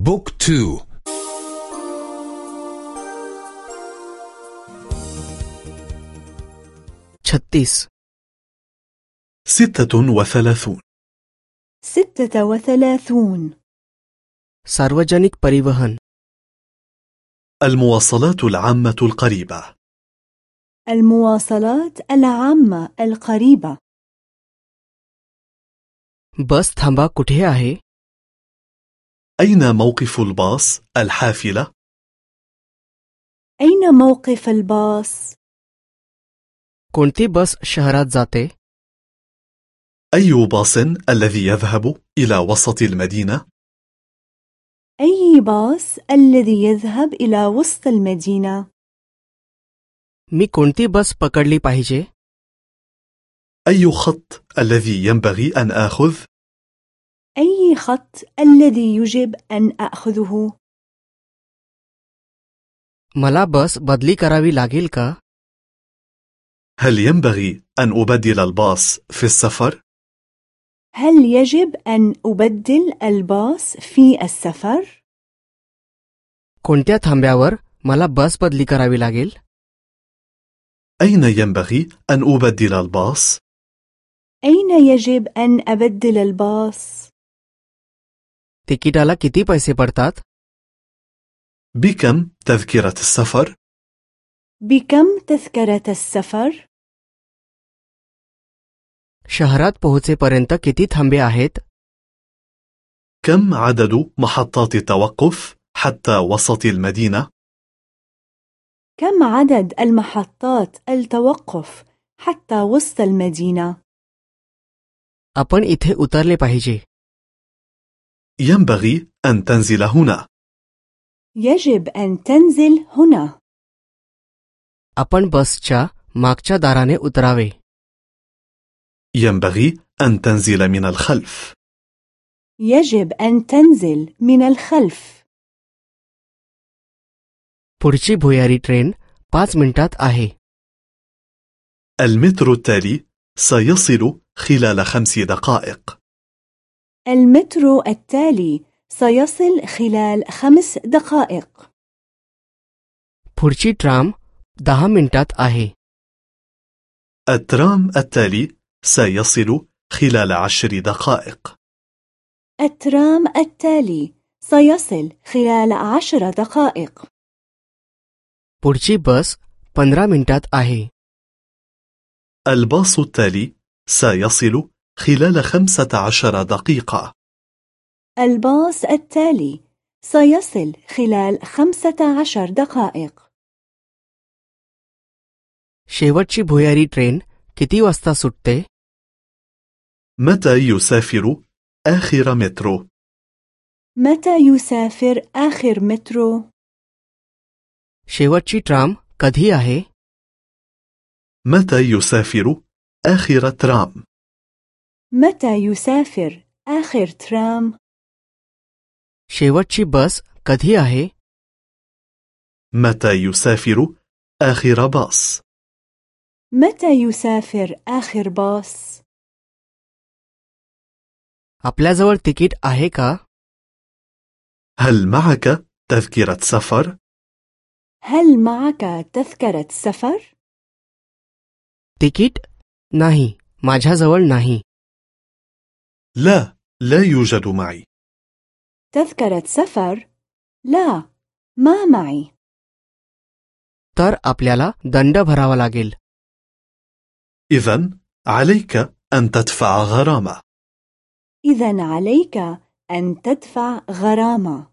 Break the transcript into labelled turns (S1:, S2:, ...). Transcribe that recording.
S1: بوك تو
S2: छत्तीस
S3: ستة وثلاثون
S4: ستة وثلاثون
S2: सार्वजनिक परिवहन
S3: المواصلات العامة القريبة
S4: المواصلات العامة القريبة
S2: बस थांबा कुठे आहे
S3: أين موقف الباص الحافلة؟
S4: أين موقف الباص؟
S2: كنت باص شهرات زاتي؟
S3: أي باص الذي يذهب إلى وسط المدينة؟
S4: أي باص الذي يذهب إلى وسط المدينة؟
S2: مي كنتي باص بكرلي باهيجي؟
S3: أي خط الذي ينبغي أن آخذ
S4: أي خط الذي يجب أن أخذه؟
S2: मला बस बदली करावी लागेल का
S3: هل ينبغي أن أبدل الباص في السفر؟
S4: هل يجب أن أبدل الباص في السفر؟
S2: कोणत्या थांब्यावर मला बस बदली करावी लागेल
S3: أين ينبغي أن أبدل الباص؟
S4: أين يجب أن أبدل الباص؟
S2: तिकिटाला किती पैसे पडतात
S3: بكم تذكرة السفر؟
S4: بكم تذكرة السفر؟
S2: शहरात पोहोचेपर्यंत किती थांबे आहेत
S3: كم عدد محطات التوقف حتى وسط المدينة؟
S4: كم عدد المحطات التوقف حتى وسط المدينة؟
S2: आपण इथे उतरले पाहिजे
S3: ينبغي أن تنزل هنا
S4: يجب أن تنزل هنا
S2: आपण बसच्या मागच्या दाराने उतरावे
S3: ينبغي أن تنزل من الخلف
S4: يجب أن تنزل من الخلف
S2: पुढची भुयारी ट्रेन पाच मिनिटात आहे
S3: المترو التالي سيصل خلال خمس دقائق
S4: المترو التالي سيصل خلال خمس دقائق
S2: पुढची ट्राम दहा मिनिटात आहे
S3: الترام التالي سيصل خلال عشر دقائق
S4: الترام التالي سيصل خلال عشر دقائق
S2: पुढची बस पंधरा मिनिटात आहे
S3: الباص التالي سيصل خلال خمسة عشر دقيقة
S4: الباص التالي سيصل خلال خمسة عشر دقائق
S2: शेवटची भुयारी ट्रेन किती वाजता सुटते
S3: متى يسافر آخر مترو؟
S4: متى يسافر آخر مترو؟
S2: शेवटची ट्राम कधी आहे
S3: متى يسافر آخر ترام؟
S4: متى يسافر آخر ترام؟
S2: शेवटची बस कधी आहे
S3: متى يسافر آخر باص؟
S4: متى يسافر آخر باص؟
S2: आपल्याजवळ तिकीट आहे का
S3: هل معك تذكرة سفر؟
S4: هل معك تذكرة سفر؟
S2: तिकीट नाही माझ्याजवळ नाही
S3: لا لا يوجد معي
S4: تذكرة سفر؟ لا ما معي
S2: तर आपल्याला दंड भरावा लागेल
S3: إذا عليك أن تدفع غرامة
S4: إذا عليك أن تدفع غرامة